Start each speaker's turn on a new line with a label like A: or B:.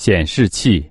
A: 显示器。